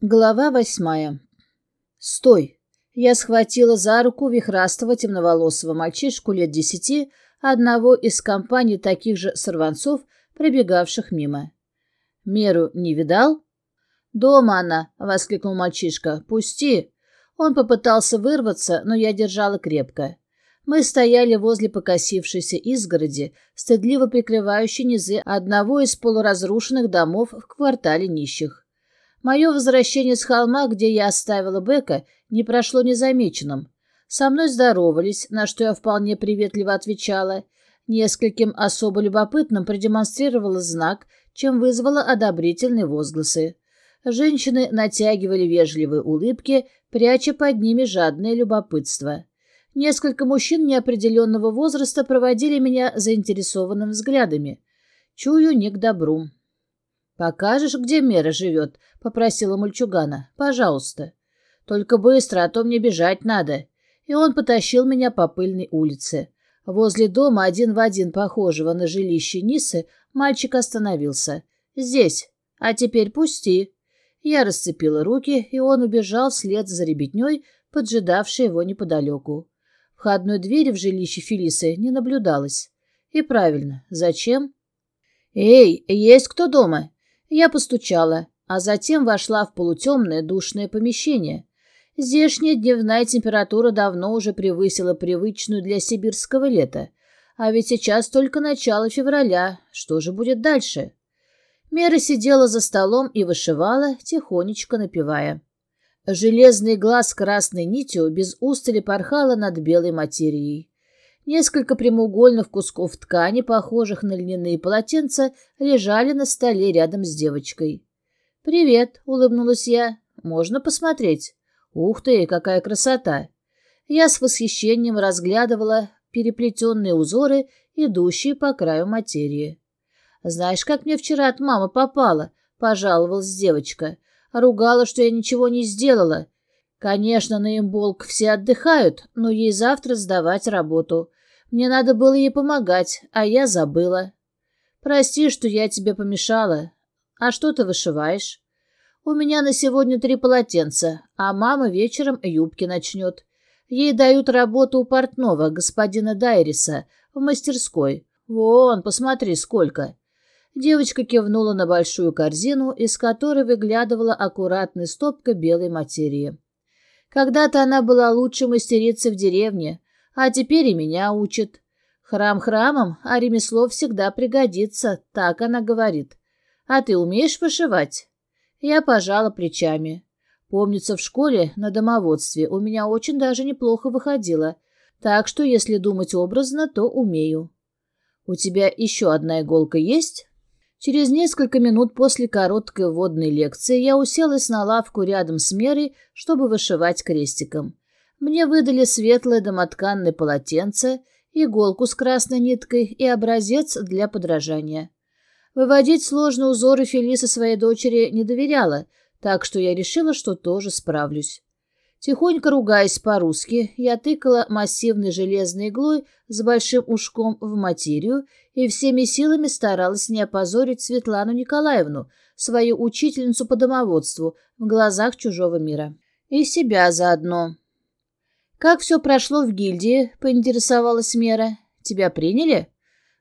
Глава восьмая. «Стой!» Я схватила за руку вихрастого темноволосого мальчишку лет десяти, одного из компаний таких же сорванцов, пробегавших мимо. «Меру не видал?» «Дома она!» — воскликнул мальчишка. «Пусти!» Он попытался вырваться, но я держала крепко. Мы стояли возле покосившейся изгороди, стыдливо прикрывающей низы одного из полуразрушенных домов в квартале нищих. Мое возвращение с холма, где я оставила Бека, не прошло незамеченным. Со мной здоровались, на что я вполне приветливо отвечала. Нескольким особо любопытным продемонстрировала знак, чем вызвала одобрительные возгласы. Женщины натягивали вежливые улыбки, пряча под ними жадное любопытство. Несколько мужчин неопределенного возраста проводили меня заинтересованными взглядами. Чую не к добру. «Покажешь, где Мера живет?» — попросила мальчугана. «Пожалуйста». «Только быстро, а то мне бежать надо». И он потащил меня по пыльной улице. Возле дома, один в один похожего на жилище Нисы, мальчик остановился. «Здесь. А теперь пусти». Я расцепила руки, и он убежал вслед за ребятней, поджидавшей его неподалеку. Входной двери в жилище Фелисы не наблюдалось. И правильно. Зачем? «Эй, есть кто дома?» Я постучала, а затем вошла в полутемное душное помещение. Здешняя дневная температура давно уже превысила привычную для сибирского лета. А ведь сейчас только начало февраля. Что же будет дальше? Мера сидела за столом и вышивала, тихонечко напевая. Железный глаз красной нитью без устали порхала над белой материей. Несколько прямоугольных кусков ткани, похожих на льняные полотенца, лежали на столе рядом с девочкой. «Привет», — улыбнулась я. «Можно посмотреть?» «Ух ты, какая красота!» Я с восхищением разглядывала переплетенные узоры, идущие по краю материи. «Знаешь, как мне вчера от мамы попало?» — пожаловалась девочка. Ругала, что я ничего не сделала. Конечно, на имболк все отдыхают, но ей завтра сдавать работу. Мне надо было ей помогать, а я забыла. Прости, что я тебе помешала. А что ты вышиваешь? У меня на сегодня три полотенца, а мама вечером юбки начнет. Ей дают работу у портного, господина Дайриса, в мастерской. Вон, посмотри, сколько. Девочка кивнула на большую корзину, из которой выглядывала аккуратная стопка белой материи. Когда-то она была лучшей мастерицей в деревне, а теперь и меня учит. Храм храмом, а ремесло всегда пригодится, так она говорит. А ты умеешь вышивать? Я пожала плечами. Помнится, в школе на домоводстве у меня очень даже неплохо выходило, так что, если думать образно, то умею. У тебя еще одна иголка есть? Через несколько минут после короткой вводной лекции я уселась на лавку рядом с Мерой, чтобы вышивать крестиком. Мне выдали светлое домотканное полотенце, иголку с красной ниткой и образец для подражания. Выводить сложные узоры Фелиса своей дочери не доверяла, так что я решила, что тоже справлюсь. Тихонько ругаясь по-русски, я тыкала массивной железной иглой с большим ушком в материю и всеми силами старалась не опозорить Светлану Николаевну, свою учительницу по домоводству, в глазах чужого мира. И себя заодно. «Как все прошло в гильдии?» — поинтересовалась Мера. «Тебя приняли?»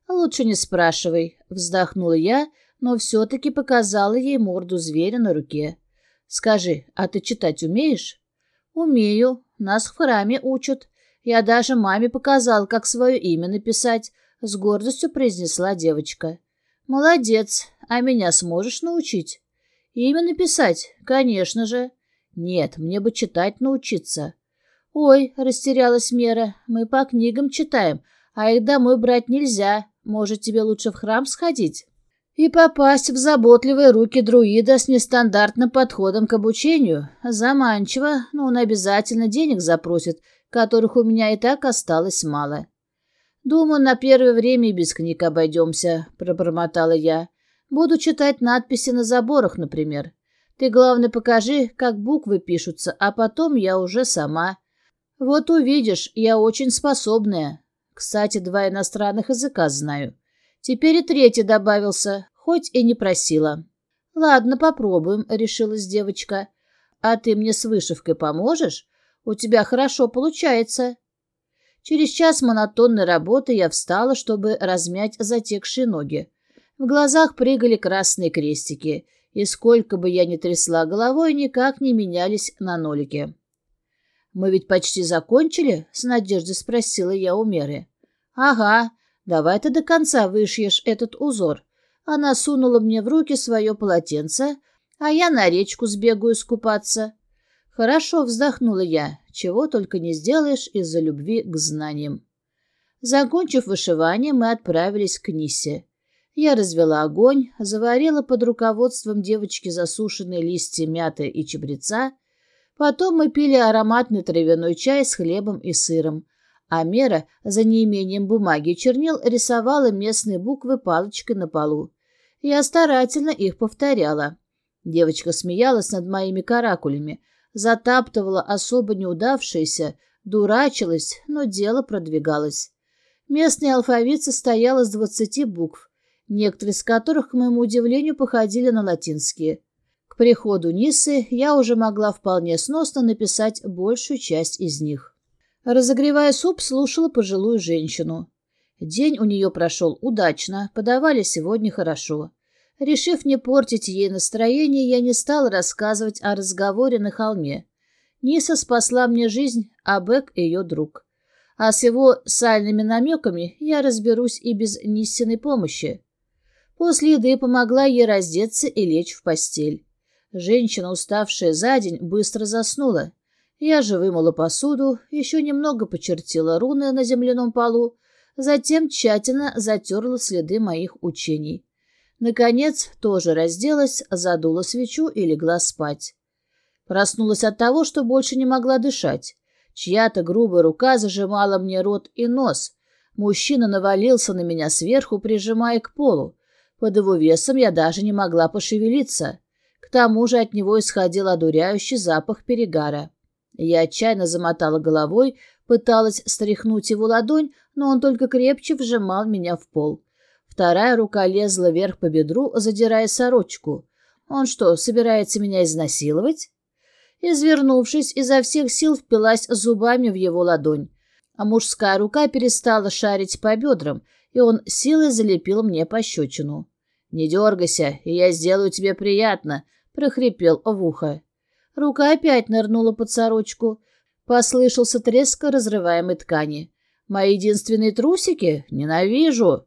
«Лучше не спрашивай», — вздохнула я, но все-таки показала ей морду зверя на руке. «Скажи, а ты читать умеешь?» «Умею. Нас в храме учат. Я даже маме показал, как свое имя написать», — с гордостью произнесла девочка. «Молодец. А меня сможешь научить?» «Имя написать? Конечно же». «Нет, мне бы читать научиться». «Ой», — растерялась Мера, — «мы по книгам читаем, а их домой брать нельзя. Может, тебе лучше в храм сходить?» И попасть в заботливые руки друида с нестандартным подходом к обучению. Заманчиво, но он обязательно денег запросит, которых у меня и так осталось мало. «Думаю, на первое время и без книг обойдемся», — пробормотала я. «Буду читать надписи на заборах, например. Ты, главное, покажи, как буквы пишутся, а потом я уже сама. Вот увидишь, я очень способная. Кстати, два иностранных языка знаю. Теперь и третий добавился, хоть и не просила. Ладно, попробуем, решилась девочка. А ты мне с вышивкой поможешь? У тебя хорошо получается. Через час монотонной работы я встала, чтобы размять затекшие ноги. В глазах прыгали красные крестики, и сколько бы я ни трясла головой, никак не менялись на нолике. «Мы ведь почти закончили?» — с надеждой спросила я у Меры. «Ага, давай ты до конца вышьешь этот узор». Она сунула мне в руки свое полотенце, а я на речку сбегаю скупаться. Хорошо вздохнула я, чего только не сделаешь из-за любви к знаниям. Закончив вышивание, мы отправились к Нисе. Я развела огонь, заварила под руководством девочки засушенные листья мяты и чабреца. Потом мы пили ароматный травяной чай с хлебом и сыром, а Мера, за неимением бумаги и чернил, рисовала местные буквы палочкой на полу. Я старательно их повторяла. Девочка смеялась над моими каракулями, затаптывала особо неудавшиеся, дурачилась, но дело продвигалось. Местный алфавит состоял из двадцати букв, некоторые из которых, к моему удивлению, походили на латинские. Приходу Нисы я уже могла вполне сносно написать большую часть из них. Разогревая суп, слушала пожилую женщину. День у нее прошел удачно, подавали сегодня хорошо. Решив не портить ей настроение, я не стал рассказывать о разговоре на холме. Ниса спасла мне жизнь, а Бек — ее друг. А с его сальными намеками я разберусь и без Ниссиной помощи. После еды помогла ей раздеться и лечь в постель. Женщина, уставшая за день, быстро заснула. Я же вымыла посуду, еще немного почертила руны на земляном полу, затем тщательно затерла следы моих учений. Наконец, тоже разделась, задула свечу и легла спать. Проснулась от того, что больше не могла дышать. Чья-то грубая рука зажимала мне рот и нос. Мужчина навалился на меня сверху, прижимая к полу. Под его весом я даже не могла пошевелиться. К тому же от него исходил одуряющий запах перегара. Я отчаянно замотала головой, пыталась стряхнуть его ладонь, но он только крепче вжимал меня в пол. Вторая рука лезла вверх по бедру, задирая сорочку. Он что, собирается меня изнасиловать? Извернувшись, изо всех сил впилась зубами в его ладонь. А мужская рука перестала шарить по бедрам, и он силой залепил мне пощечину. «Не дергайся, и я сделаю тебе приятно», — прохрипел в ухо. Рука опять нырнула под сорочку. Послышался треск разрываемой ткани. «Мои единственные трусики? Ненавижу!»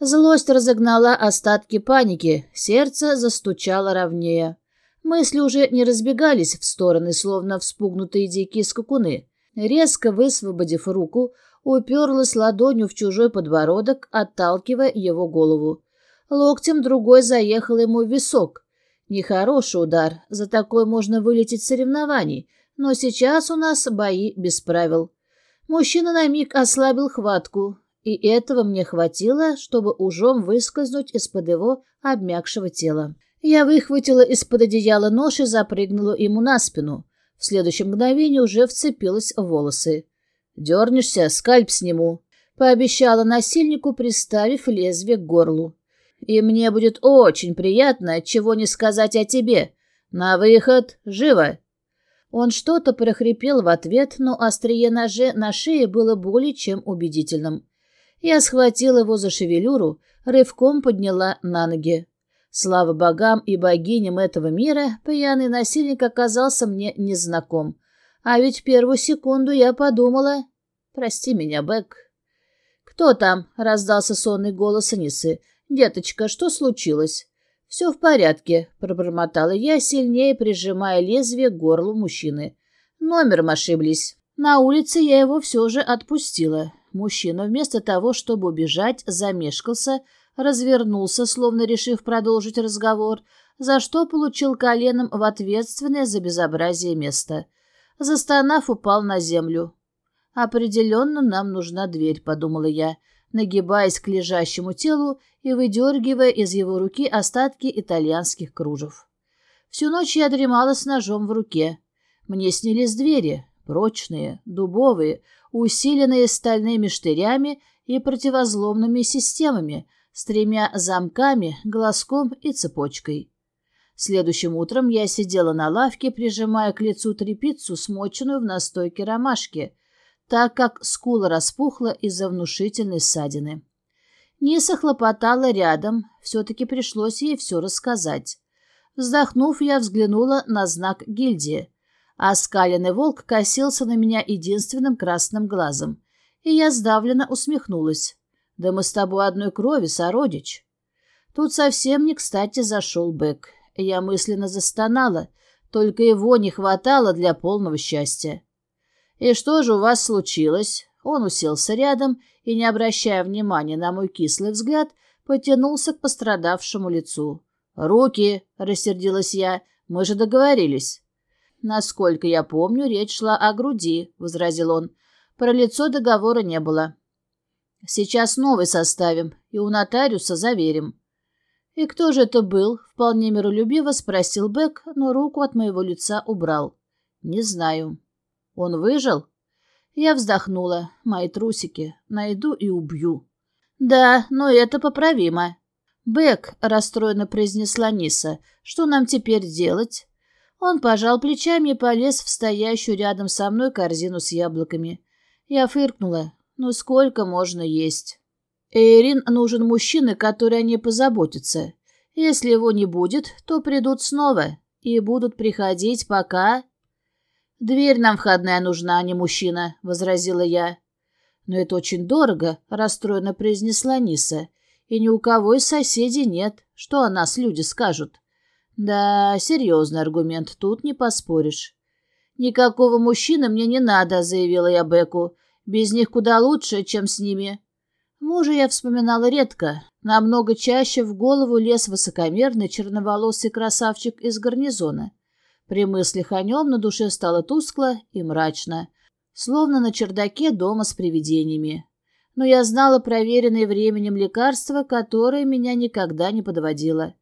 Злость разогнала остатки паники, сердце застучало ровнее. Мысли уже не разбегались в стороны, словно вспугнутые дикие скакуны. Резко высвободив руку, уперлась ладонью в чужой подбородок, отталкивая его голову. Локтем другой заехал ему в висок. Нехороший удар, за такой можно вылететь с соревнований, но сейчас у нас бои без правил. Мужчина на миг ослабил хватку, и этого мне хватило, чтобы ужом выскользнуть из-под его обмякшего тела. Я выхватила из-под одеяла нож и запрыгнула ему на спину. В следующем мгновении уже вцепилась в волосы. «Дернешься, скальп сниму», — пообещала насильнику, приставив лезвие к горлу. «И мне будет очень приятно, чего не сказать о тебе. На выход, живо!» Он что-то прохрипел в ответ, но острие ножа на шее было более чем убедительным. Я схватила его за шевелюру, рывком подняла на ноги. Слава богам и богиням этого мира, пьяный насильник оказался мне незнаком. А ведь первую секунду я подумала... Прости меня, Бэк. «Кто там?» — раздался сонный голос Нисы. «Деточка, что случилось?» «Все в порядке», — пробормотала я, сильнее прижимая лезвие к горлу мужчины. «Номером ошиблись. На улице я его все же отпустила. Мужчина вместо того, чтобы убежать, замешкался, развернулся, словно решив продолжить разговор, за что получил коленом в ответственное за безобразие место. Застонав, упал на землю. «Определенно нам нужна дверь», — подумала я, нагибаясь к лежащему телу и выдергивая из его руки остатки итальянских кружев. Всю ночь я дремала с ножом в руке. Мне снились двери, прочные, дубовые, усиленные стальными штырями и противозломными системами с тремя замками, глазком и цепочкой. Следующим утром я сидела на лавке, прижимая к лицу трепицу, смоченную в настойке ромашки, так как скула распухла из-за внушительной ссадины. Ниса хлопотала рядом, все-таки пришлось ей все рассказать. Вздохнув, я взглянула на знак гильдии. А скаленный волк косился на меня единственным красным глазом. И я сдавленно усмехнулась. «Да мы с тобой одной крови, сородич». Тут совсем не кстати зашел Бэк. Я мысленно застонала, только его не хватало для полного счастья. «И что же у вас случилось?» Он уселся рядом и, не обращая внимания на мой кислый взгляд, потянулся к пострадавшему лицу. «Руки!» — рассердилась я. «Мы же договорились». «Насколько я помню, речь шла о груди», — возразил он. «Про лицо договора не было». «Сейчас новый составим и у нотариуса заверим». «И кто же это был?» — вполне миролюбиво спросил Бек, но руку от моего лица убрал. «Не знаю». Он выжил? Я вздохнула. Мои трусики. Найду и убью. Да, но это поправимо. Бэк, расстроенно произнесла Ниса. Что нам теперь делать? Он пожал плечами и полез в стоящую рядом со мной корзину с яблоками. Я фыркнула. Ну сколько можно есть? Эйрин нужен мужчина, который о ней позаботится. Если его не будет, то придут снова и будут приходить, пока... «Дверь нам входная нужна, а не мужчина», — возразила я. «Но это очень дорого», — расстроенно произнесла Ниса. «И ни у кого из соседей нет. Что о нас люди скажут?» «Да, серьезный аргумент, тут не поспоришь». «Никакого мужчины мне не надо», — заявила я Беку. «Без них куда лучше, чем с ними». Мужа я вспоминала редко. Намного чаще в голову лез высокомерный черноволосый красавчик из гарнизона. При мыслях о нем на душе стало тускло и мрачно, словно на чердаке дома с привидениями. Но я знала проверенное временем лекарство, которое меня никогда не подводило.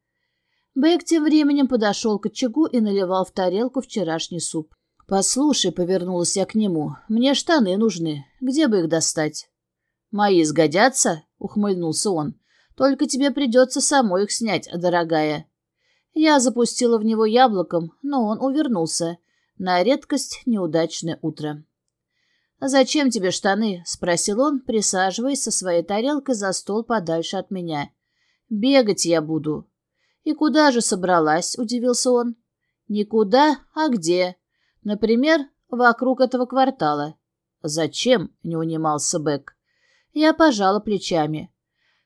Бэк тем временем подошел к очагу и наливал в тарелку вчерашний суп. «Послушай», — повернулась я к нему, — «мне штаны нужны. Где бы их достать?» «Мои сгодятся?» — ухмыльнулся он. «Только тебе придется самой их снять, дорогая». Я запустила в него яблоком, но он увернулся. На редкость неудачное утро. «Зачем тебе штаны?» — спросил он, присаживаясь со своей тарелкой за стол подальше от меня. «Бегать я буду». «И куда же собралась?» — удивился он. «Никуда, а где? Например, вокруг этого квартала». «Зачем?» — не унимался Бэк. Я пожала плечами.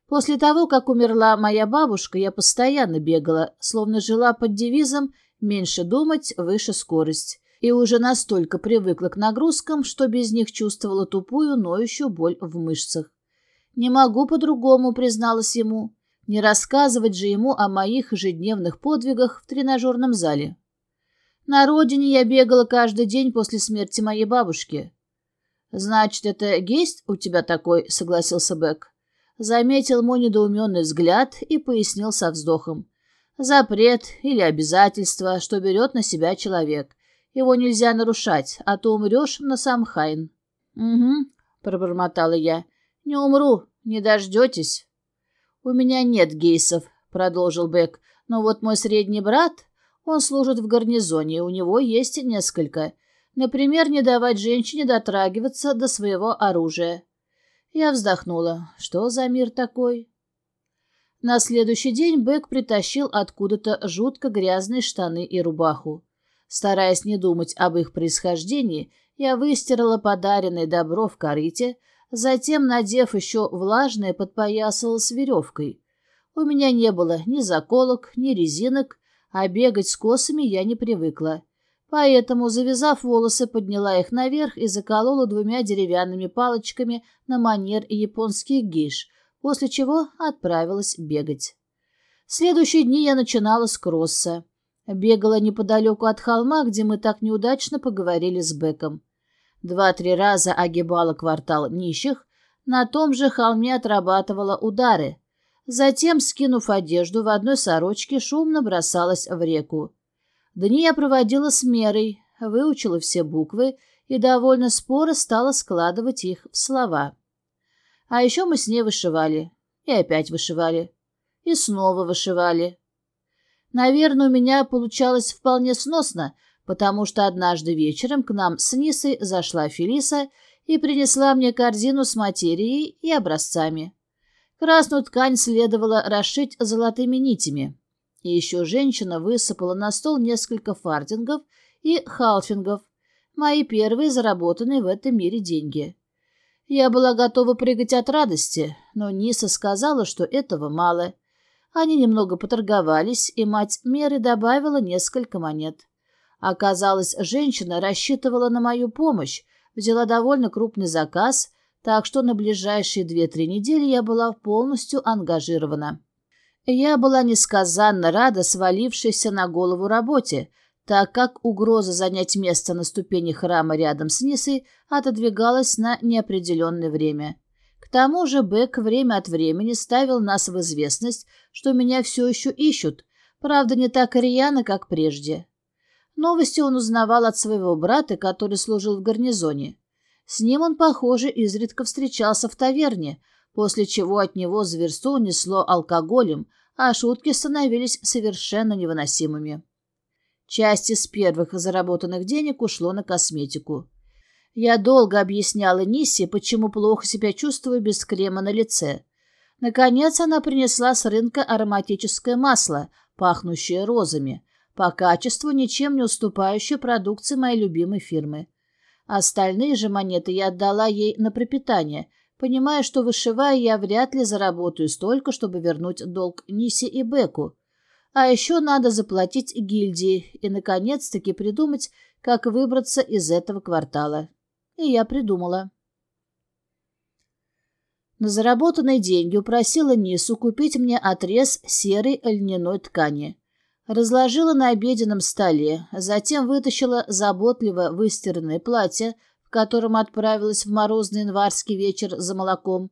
После того, как умерла моя бабушка, я постоянно бегала, словно жила под девизом «меньше думать, выше скорость», и уже настолько привыкла к нагрузкам, что без них чувствовала тупую, ноющую боль в мышцах. «Не могу по-другому», — призналась ему. «Не рассказывать же ему о моих ежедневных подвигах в тренажерном зале». На родине я бегала каждый день после смерти моей бабушки. «Значит, это гесть у тебя такой?» — согласился Бек заметил мой недоуменный взгляд и пояснил со вздохом. Запрет или обязательство, что берет на себя человек. Его нельзя нарушать, а то умрешь на Самхайн. — Угу, — пробормотала я. — Не умру, не дождетесь. — У меня нет гейсов, — продолжил Бек. — но вот мой средний брат, он служит в гарнизоне, у него есть несколько. Например, не давать женщине дотрагиваться до своего оружия. Я вздохнула. Что за мир такой? На следующий день Бэк притащил откуда-то жутко грязные штаны и рубаху. Стараясь не думать об их происхождении, я выстирала подаренное добро в корыте, затем, надев еще влажное, подпоясала с веревкой. У меня не было ни заколок, ни резинок, а бегать с косами я не привыкла. Поэтому, завязав волосы, подняла их наверх и заколола двумя деревянными палочками на манер японских гиш, после чего отправилась бегать. Следующие дни я начинала с кросса. Бегала неподалеку от холма, где мы так неудачно поговорили с Беком. Два-три раза огибала квартал нищих, на том же холме отрабатывала удары. Затем, скинув одежду в одной сорочке, шумно бросалась в реку. Дни я проводила с мерой, выучила все буквы и довольно споро стала складывать их в слова. А еще мы с ней вышивали. И опять вышивали. И снова вышивали. Наверное, у меня получалось вполне сносно, потому что однажды вечером к нам с Нисой зашла Фелиса и принесла мне корзину с материей и образцами. Красную ткань следовало расшить золотыми нитями. И еще женщина высыпала на стол несколько фартингов и халфингов, мои первые заработанные в этом мире деньги. Я была готова прыгать от радости, но Ниса сказала, что этого мало — они немного поторговались, и мать Меры добавила несколько монет. Оказалось, женщина рассчитывала на мою помощь, взяла довольно крупный заказ, так что на ближайшие две-три недели я была полностью ангажирована. Я была несказанно рада свалившейся на голову работе, так как угроза занять место на ступени храма рядом с Нисой отодвигалась на неопределенное время. К тому же Бек время от времени ставил нас в известность, что меня все еще ищут, правда, не так рьяно, как прежде. Новости он узнавал от своего брата, который служил в гарнизоне. С ним он, похоже, изредка встречался в таверне, после чего от него зверство несло алкоголем, а шутки становились совершенно невыносимыми. Часть из первых заработанных денег ушло на косметику. Я долго объясняла Нисе, почему плохо себя чувствую без крема на лице. Наконец она принесла с рынка ароматическое масло, пахнущее розами, по качеству ничем не уступающее продукции моей любимой фирмы. Остальные же монеты я отдала ей на пропитание, понимая, что вышивая я вряд ли заработаю столько, чтобы вернуть долг Нисе и Беку. А еще надо заплатить гильдии и, наконец-таки, придумать, как выбраться из этого квартала. И я придумала. На заработанные деньги упросила Нису купить мне отрез серой льняной ткани. Разложила на обеденном столе, затем вытащила заботливо выстиранное платье, в котором отправилась в морозный январский вечер за молоком.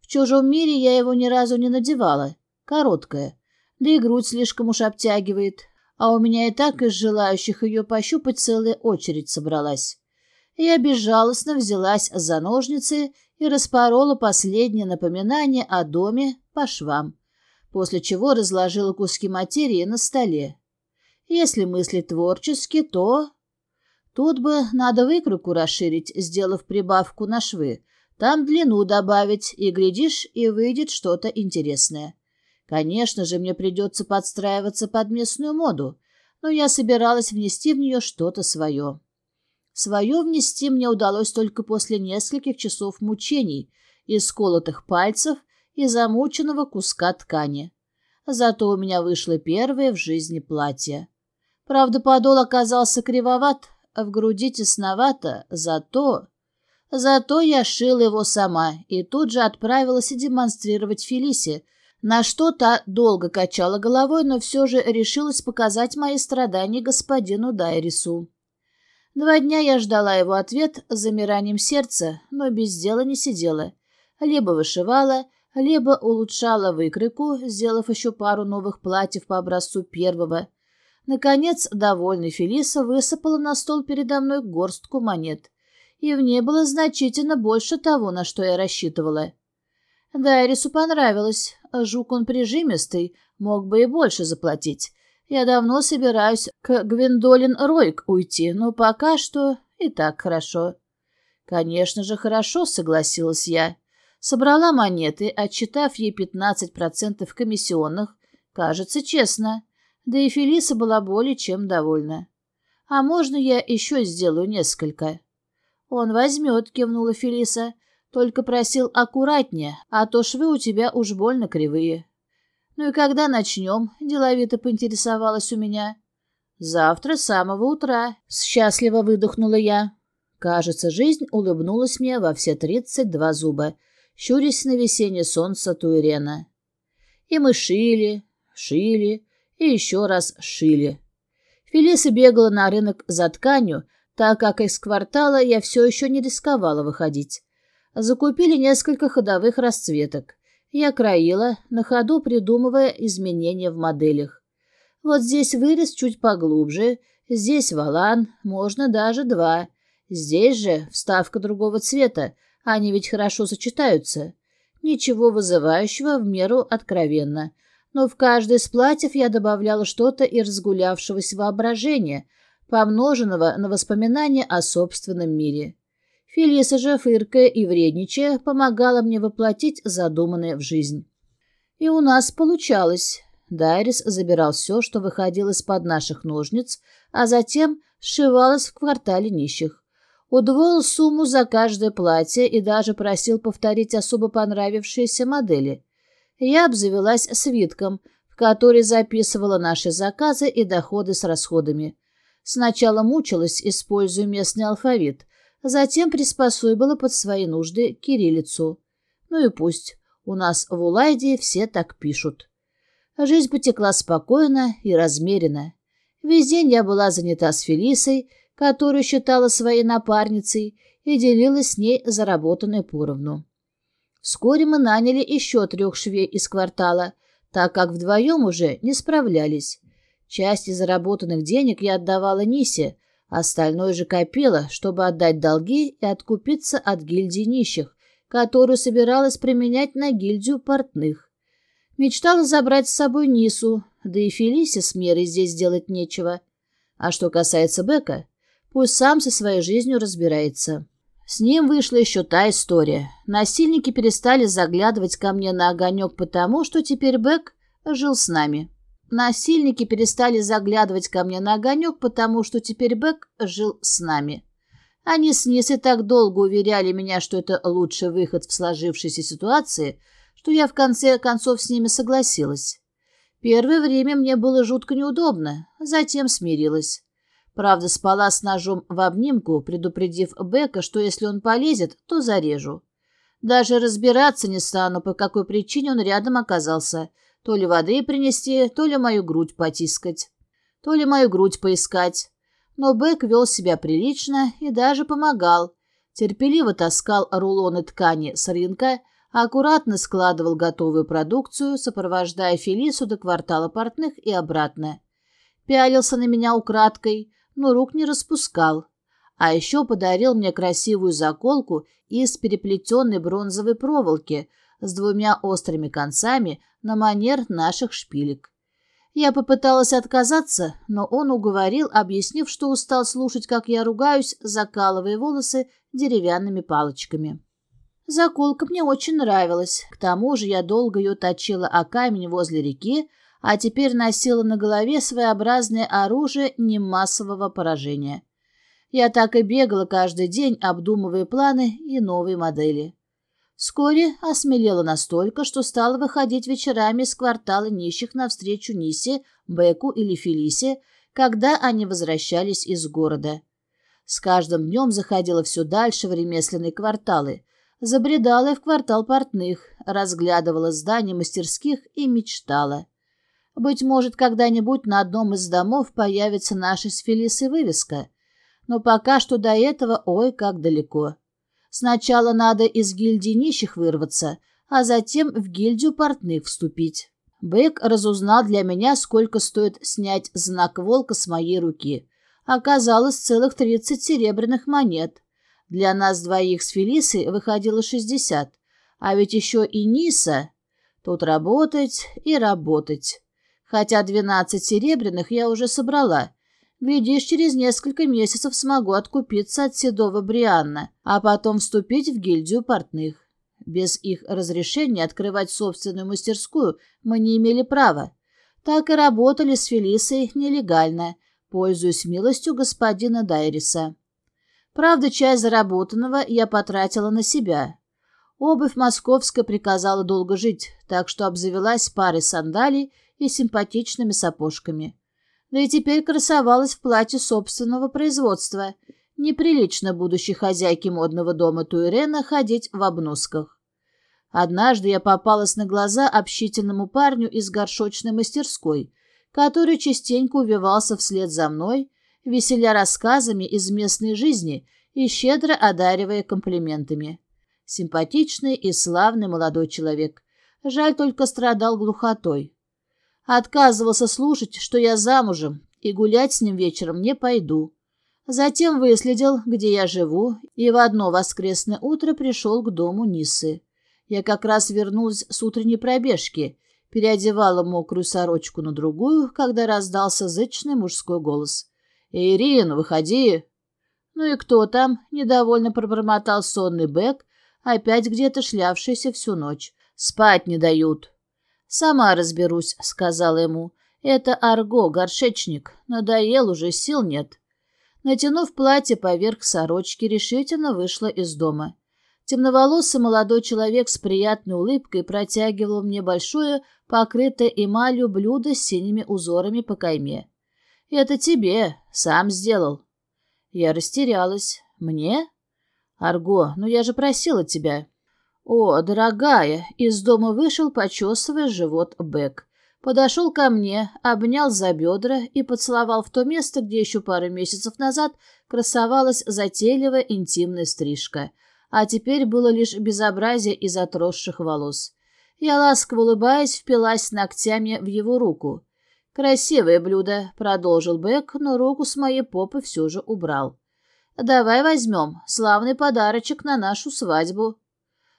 В чужом мире я его ни разу не надевала. Короткое. Да и грудь слишком уж обтягивает. А у меня и так из желающих ее пощупать целая очередь собралась. Я безжалостно взялась за ножницы и распорола последнее напоминание о доме по швам, после чего разложила куски материи на столе. Если мыслить творчески, то... Тут бы надо выкройку расширить, сделав прибавку на швы, там длину добавить, и, глядишь, и выйдет что-то интересное. Конечно же, мне придется подстраиваться под местную моду, но я собиралась внести в нее что-то свое. Свое внести мне удалось только после нескольких часов мучений, исколотых пальцев и замученного куска ткани. Зато у меня вышло первое в жизни платье. Правда, подол оказался кривоват, в груди тесновато, зато... Зато я шила его сама и тут же отправилась демонстрировать Фелисе, на что та долго качала головой, но все же решилась показать мои страдания господину Дайрису. Два дня я ждала его ответ с замиранием сердца, но без дела не сидела. Либо вышивала, либо улучшала выкройку, сделав еще пару новых платьев по образцу первого. Наконец, довольный Фелиса высыпала на стол передо мной горстку монет. И в ней было значительно больше того, на что я рассчитывала. Дайрису понравилось. Жук он прижимистый, мог бы и больше заплатить. Я давно собираюсь к Гвендолин Ройк уйти, но пока что и так хорошо. Конечно же, хорошо, согласилась я. Собрала монеты, отчитав ей 15% комиссионных. Кажется, честно. Да и Фелиса была более чем довольна. А можно я еще сделаю несколько? Он возьмет, кивнула Фелиса. Только просил аккуратнее, а то швы у тебя уж больно кривые. «Ну и когда начнем?» — деловито поинтересовалась у меня. «Завтра с самого утра», — счастливо выдохнула я. Кажется, жизнь улыбнулась мне во все тридцать два зуба, щурясь на весеннее солнце Туирена. И мы шили, шили и еще раз шили. Фелиса бегала на рынок за тканью, так как из квартала я все еще не рисковала выходить. Закупили несколько ходовых расцветок. Я краила, на ходу придумывая изменения в моделях. Вот здесь вырез чуть поглубже, здесь валан, можно даже два. Здесь же вставка другого цвета, они ведь хорошо сочетаются. Ничего вызывающего в меру откровенно. Но в каждое из платьев я добавляла что-то и разгулявшегося воображения, помноженного на воспоминания о собственном мире. Фелиса же, фыркая и вредничая, помогала мне воплотить задуманное в жизнь. И у нас получалось. Дайрис забирал все, что выходило из-под наших ножниц, а затем сшивалось в квартале нищих. Удвоил сумму за каждое платье и даже просил повторить особо понравившиеся модели. Я обзавелась свитком, в который записывала наши заказы и доходы с расходами. Сначала мучилась, используя местный алфавит, затем приспособила под свои нужды кириллицу. Ну и пусть, у нас в Улайде все так пишут. Жизнь потекла спокойно и размеренно. Весь день я была занята с Фелисой, которую считала своей напарницей, и делилась с ней заработанной поровну. Вскоре мы наняли еще трех швей из квартала, так как вдвоем уже не справлялись. Часть из заработанных денег я отдавала Нисе, остальное же копила, чтобы отдать долги и откупиться от гильдии нищих, которую собиралась применять на гильдию портных. Мечтала забрать с собой Нису, да и Фелисе с мерой здесь делать нечего. А что касается Бека, пусть сам со своей жизнью разбирается. С ним вышла еще та история. Насильники перестали заглядывать ко мне на огонек потому, что теперь Бек жил с нами. Насильники перестали заглядывать ко мне на огонек, потому что теперь Бек жил с нами. Они с Нисой так долго уверяли меня, что это лучший выход в сложившейся ситуации, что я в конце концов с ними согласилась. Первое время мне было жутко неудобно, затем смирилась. Правда, спала с ножом в обнимку, предупредив Бека, что если он полезет, то зарежу. Даже разбираться не стану, по какой причине он рядом оказался. То ли воды принести, то ли мою грудь потискать, то ли мою грудь поискать. Но Бек вел себя прилично и даже помогал. Терпеливо таскал рулоны ткани с рынка, аккуратно складывал готовую продукцию, сопровождая Фелису до квартала портных и обратно. Пялился на меня украдкой, но рук не распускал. А еще подарил мне красивую заколку из переплетенной бронзовой проволоки с двумя острыми концами на манер наших шпилек. Я попыталась отказаться, но он уговорил, объяснив, что устал слушать, как я ругаюсь, закалывая волосы деревянными палочками. Заколка мне очень нравилась. К тому же я долго ее точила о камень возле реки, а теперь носила на голове своеобразное оружие немассового поражения. Я так и бегала каждый день, обдумывая планы и новые модели. Вскоре осмелела настолько, что стала выходить вечерами из квартала нищих навстречу Нисе, Беку или Фелисе, когда они возвращались из города. С каждым днем заходила все дальше в ремесленные кварталы, забредала в квартал портных, разглядывала здания мастерских и мечтала. Быть может, когда-нибудь на одном из домов появится наша с Фелисой вывеска, но пока что до этого ой, как далеко. Сначала надо из гильдии нищих вырваться, а затем в гильдию портных вступить. Бэк разузнал для меня, сколько стоит снять знак волка с моей руки. Оказалось целых тридцать серебряных монет. Для нас двоих с Фелисой выходило шестьдесят. А ведь еще и Ниса. Тут работать и работать. Хотя двенадцать серебряных я уже собрала. Глядишь, через несколько месяцев смогу откупиться от седого Брианна, а потом вступить в гильдию портных. Без их разрешения открывать собственную мастерскую мы не имели права. Так и работали с Фелисой нелегально, пользуясь милостью господина Дайриса. Правда, часть заработанного я потратила на себя. Обувь московская приказала долго жить, так что обзавелась парой сандалий и симпатичными сапожками да и теперь красовалась в платье собственного производства. Неприлично будущей хозяйке модного дома Туирена ходить в обносках. Однажды я попалась на глаза общительному парню из горшочной мастерской, который частенько увивался вслед за мной, веселя рассказами из местной жизни и щедро одаривая комплиментами. Симпатичный и славный молодой человек. Жаль, только страдал глухотой. Отказывался слушать, что я замужем, и гулять с ним вечером не пойду. Затем выследил, где я живу, и в одно воскресное утро пришел к дому Нисы. Я как раз вернулась с утренней пробежки, переодевала мокрую сорочку на другую, когда раздался зычный мужской голос. «Ирина, выходи!» «Ну и кто там?» — недовольно пробормотал сонный Бэк, опять где-то шлявшийся всю ночь. «Спать не дают». «Сама разберусь», — сказала ему. «Это Арго, горшечник. Надоел уже, сил нет». Натянув платье поверх сорочки, решительно вышла из дома. Темноволосый молодой человек с приятной улыбкой протягивал мне большое, покрытое эмалью блюдо с синими узорами по кайме. «Это тебе. Сам сделал». Я растерялась. «Мне?» «Арго, ну я же просила тебя». «О, дорогая!» — из дома вышел, почесывая живот Бэк. Подошел ко мне, обнял за бедра и поцеловал в то место, где еще пару месяцев назад красовалась затейливая интимная стрижка, а теперь было лишь безобразие из отросших волос. Я, ласково улыбаясь, впилась ногтями в его руку. «Красивое блюдо», — продолжил Бэк, но руку с моей попы все же убрал. «Давай возьмем. Славный подарочек на нашу свадьбу».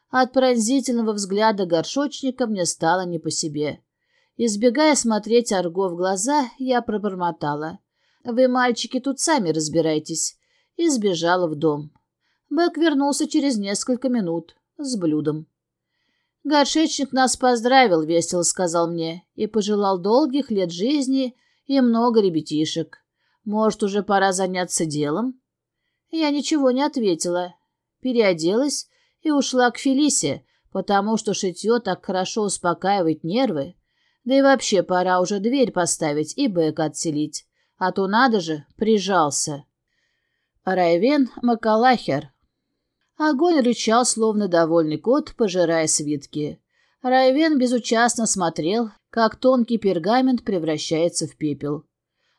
От пронзительного взгляда горшочника мне стало не по себе. Избегая смотреть Арго в глаза, я пробормотала. «Вы, мальчики, тут сами разбирайтесь». И сбежала в дом. Бэк вернулся через несколько минут с блюдом. «Горшечник нас поздравил», — весело сказал мне, и пожелал долгих лет жизни и много ребятишек. «Может, уже пора заняться делом?» Я ничего не ответила. Переоделась и ушла к Фелисе, потому что шитье так хорошо успокаивает нервы. Да и вообще пора уже дверь поставить и бэк отселить. А то надо же, прижался. Райвен Макалахер. Огонь рычал, словно довольный кот, пожирая свитки. Райвен безучастно смотрел, как тонкий пергамент превращается в пепел.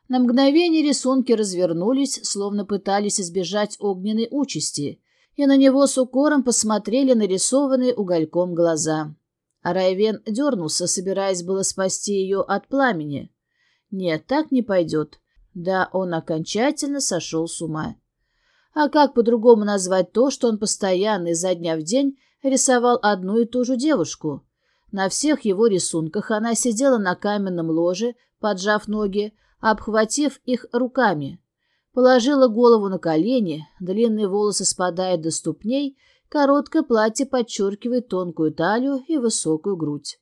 На мгновение рисунки развернулись, словно пытались избежать огненной участи, и на него с укором посмотрели нарисованные угольком глаза. А Райвен дернулся, собираясь было спасти ее от пламени. Нет, так не пойдет. Да, он окончательно сошел с ума. А как по-другому назвать то, что он постоянно изо дня в день рисовал одну и ту же девушку? На всех его рисунках она сидела на каменном ложе, поджав ноги, обхватив их руками. Положила голову на колени, длинные волосы спадают до ступней, короткое платье подчеркивает тонкую талию и высокую грудь.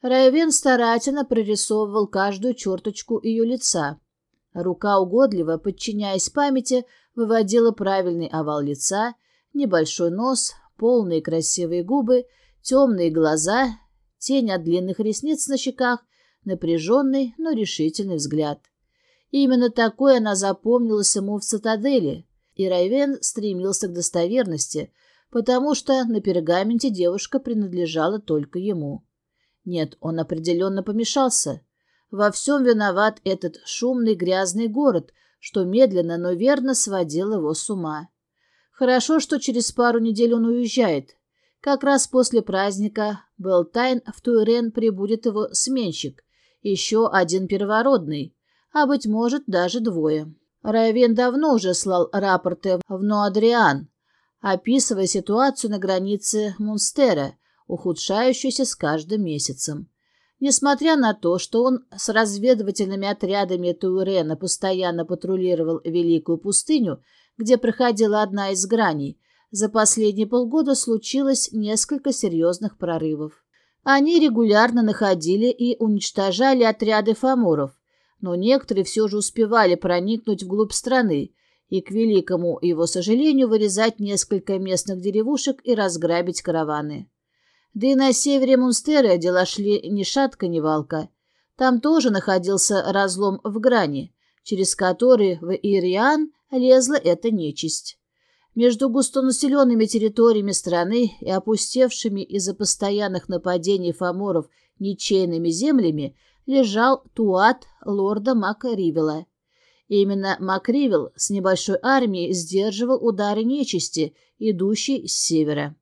Райвен старательно прорисовывал каждую черточку ее лица. Рука угодливо, подчиняясь памяти, выводила правильный овал лица, небольшой нос, полные красивые губы, темные глаза, тень от длинных ресниц на щеках, напряженный, но решительный взгляд. И именно такой она запомнилась ему в цитадели, и Райвен стремился к достоверности, потому что на пергаменте девушка принадлежала только ему. Нет, он определенно помешался. Во всем виноват этот шумный грязный город, что медленно, но верно сводил его с ума. Хорошо, что через пару недель он уезжает. Как раз после праздника Белтайн в Туирен прибудет его сменщик, еще один первородный, а, быть может, даже двое. Райвен давно уже слал рапорты в Ноадриан, описывая ситуацию на границе Мунстера, ухудшающуюся с каждым месяцем. Несмотря на то, что он с разведывательными отрядами Туирена постоянно патрулировал Великую пустыню, где проходила одна из граней, за последние полгода случилось несколько серьезных прорывов. Они регулярно находили и уничтожали отряды фаморов, но некоторые все же успевали проникнуть вглубь страны и, к великому его сожалению, вырезать несколько местных деревушек и разграбить караваны. Да и на севере Мунстера дела шли ни шатка, ни валка. Там тоже находился разлом в грани, через который в Ириан лезла эта нечисть. Между густонаселенными территориями страны и опустевшими из-за постоянных нападений фаморов ничейными землями лежал туат лорда Макривела. Именно Макривел с небольшой армией сдерживал удары нечисти, идущей с севера.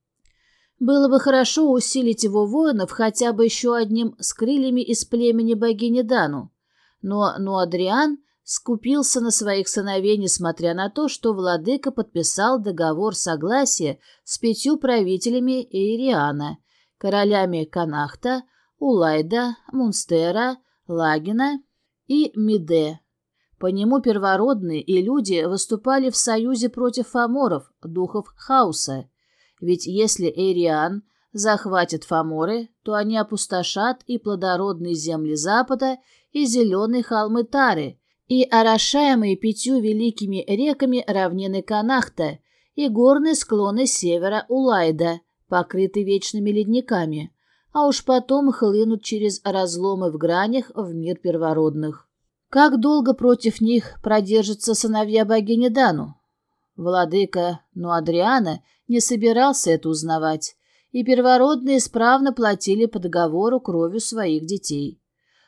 Было бы хорошо усилить его воинов хотя бы еще одним с крыльями из племени богини Дану, но Нуадриан — скупился на своих сыновей, несмотря на то, что владыка подписал договор согласия с пятью правителями Ириана, королями Канахта, Улайда, Мунстера, Лагина и Миде. По нему первородные и люди выступали в союзе против фаморов, духов хаоса. Ведь если Эриан захватит фаморы, то они опустошат и плодородные земли Запада, и зеленые холмы Тары, и орошаемые пятью великими реками равнины Канахта, и горные склоны севера Улайда, покрытые вечными ледниками, а уж потом хлынут через разломы в гранях в мир первородных. Как долго против них продержатся сыновья богини Дану? Владыка Нуадриана не собирался это узнавать, и первородные исправно платили по договору кровью своих детей.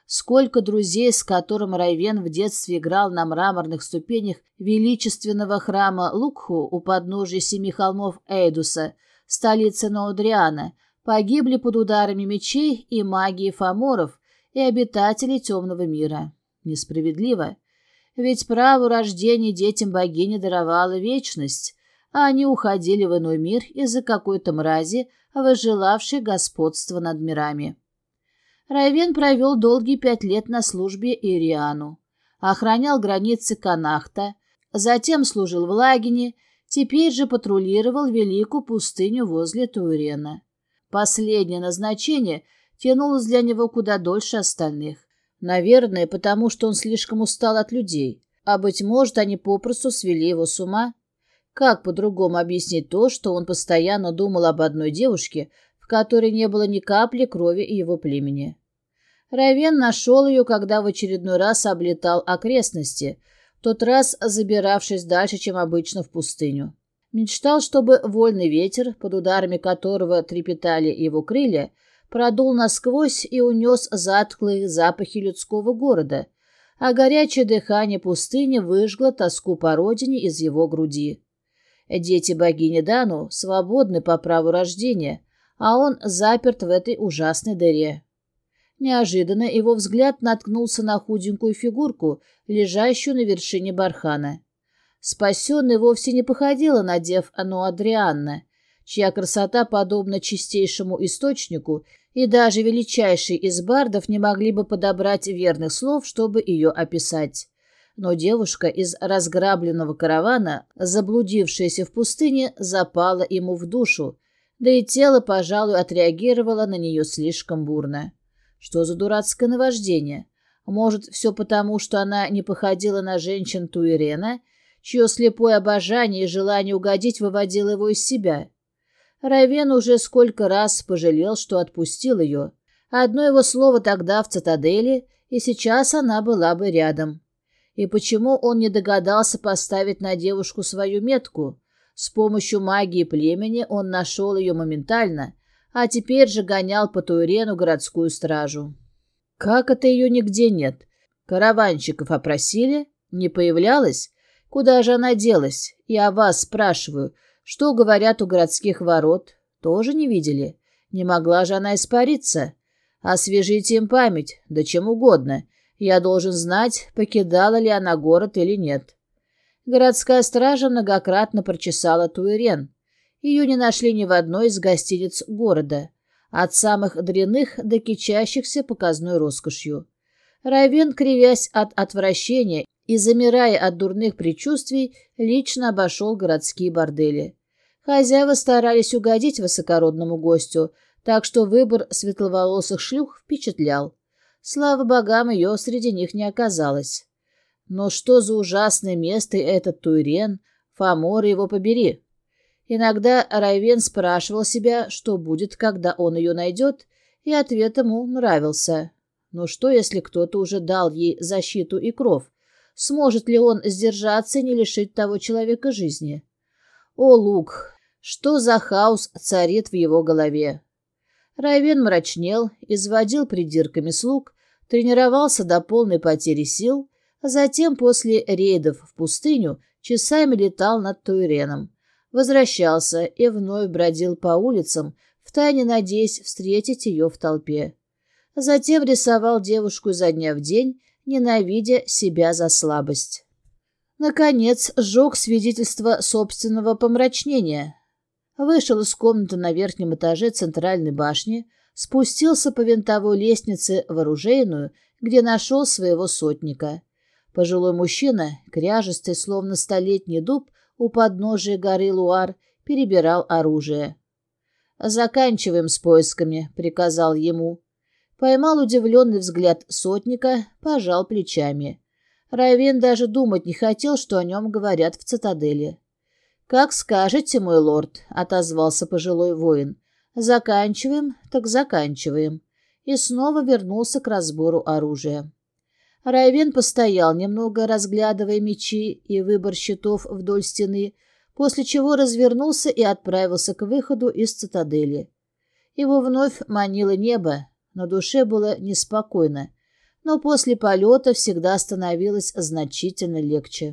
Сколько друзей, с которым Райвен в детстве играл на мраморных ступенях величественного храма Лукху у подножия семи холмов Эйдуса, столицы Ноудриана, погибли под ударами мечей и магии фаморов и обитателей темного мира. Несправедливо. Ведь право рождения детям богини даровала вечность, а они уходили в иной мир из-за какой-то мрази, выжелавшей господства над мирами. Райвен провел долгие пять лет на службе Ириану, охранял границы Канахта, затем служил в Лагине, теперь же патрулировал великую пустыню возле Турена. Последнее назначение тянулось для него куда дольше остальных. Наверное, потому что он слишком устал от людей. А, быть может, они попросту свели его с ума. Как по-другому объяснить то, что он постоянно думал об одной девушке, в которой не было ни капли крови его племени? Равен нашел ее, когда в очередной раз облетал окрестности, тот раз забиравшись дальше, чем обычно в пустыню. Мечтал, чтобы вольный ветер, под ударами которого трепетали его крылья, продул насквозь и унес затхлые запахи людского города, а горячее дыхание пустыни выжгло тоску по родине из его груди. Дети богини Дану свободны по праву рождения, а он заперт в этой ужасной дыре. Неожиданно его взгляд наткнулся на худенькую фигурку, лежащую на вершине бархана. Спасенный вовсе не походила на дев Ануадрианна, чья красота подобна чистейшему источнику и даже величайшие из бардов не могли бы подобрать верных слов, чтобы ее описать. Но девушка из разграбленного каравана, заблудившаяся в пустыне, запала ему в душу, да и тело, пожалуй, отреагировало на нее слишком бурно. Что за дурацкое наваждение? Может, все потому, что она не походила на женщин Туирена, чье слепое обожание и желание угодить выводило его из себя? Равен уже сколько раз пожалел, что отпустил ее. Одно его слово тогда в цитадели, и сейчас она была бы рядом. И почему он не догадался поставить на девушку свою метку? С помощью магии племени он нашел ее моментально, а теперь же гонял по Туйрену городскую стражу. Как это ее нигде нет? Караванщиков опросили? Не появлялась? Куда же она делась? Я вас спрашиваю, что говорят у городских ворот? Тоже не видели? Не могла же она испариться? Освежите им память, да чем угодно. Я должен знать, покидала ли она город или нет. Городская стража многократно прочесала Туирен. Ее не нашли ни в одной из гостиниц города, от самых дряных до кичащихся показной роскошью. Райвен, кривясь от отвращения и, замирая от дурных предчувствий, лично обошел городские бордели. Хозяева старались угодить высокородному гостю, так что выбор светловолосых шлюх впечатлял. Слава богам, ее среди них не оказалось. Но что за ужасное место этот Туйрен, Фомор его побери. Иногда Райвен спрашивал себя, что будет, когда он ее найдет, и ответ ему нравился. Но что, если кто-то уже дал ей защиту и кров? Сможет ли он сдержаться и не лишить того человека жизни? О, Лук, что за хаос царит в его голове? Райвен мрачнел, изводил придирками слуг, тренировался до полной потери сил, а затем после рейдов в пустыню часами летал над Туйреном, возвращался и вновь бродил по улицам, втайне надеясь встретить ее в толпе. Затем рисовал девушку изо дня в день, ненавидя себя за слабость. Наконец, сжег свидетельство собственного помрачнения. Вышел из комнаты на верхнем этаже центральной башни, спустился по винтовой лестнице в оружейную, где нашел своего сотника. Пожилой мужчина, кряжестый, словно столетний дуб, у подножия горы Луар, перебирал оружие. «Заканчиваем с поисками», — приказал ему. Поймал удивленный взгляд сотника, пожал плечами. Райвен даже думать не хотел, что о нем говорят в цитадели. «Как скажете, мой лорд», — отозвался пожилой воин. «Заканчиваем, так заканчиваем». И снова вернулся к разбору оружия. Райвен постоял, немного разглядывая мечи и выбор щитов вдоль стены, после чего развернулся и отправился к выходу из цитадели. Его вновь манило небо, на душе было неспокойно, но после полета всегда становилось значительно легче.